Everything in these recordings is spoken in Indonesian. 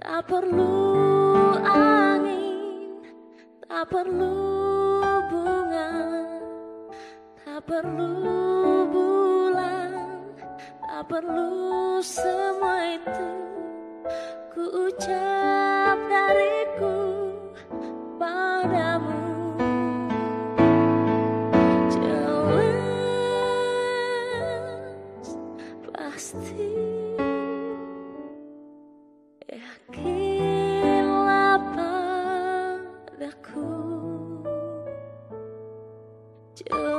Tak perlu angin Tak perlu bunga Tak perlu bulan Tak perlu semua itu Ku ucap dariku padamu. Jelas pasti Do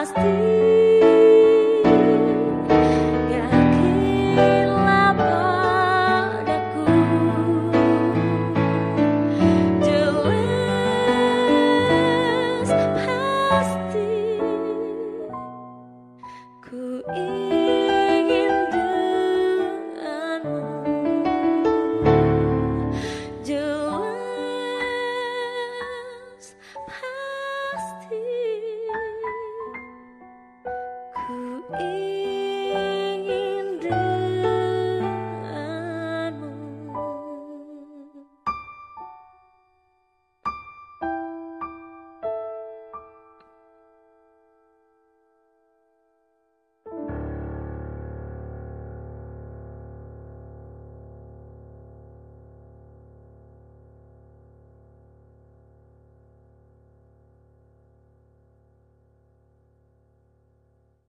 pasti 一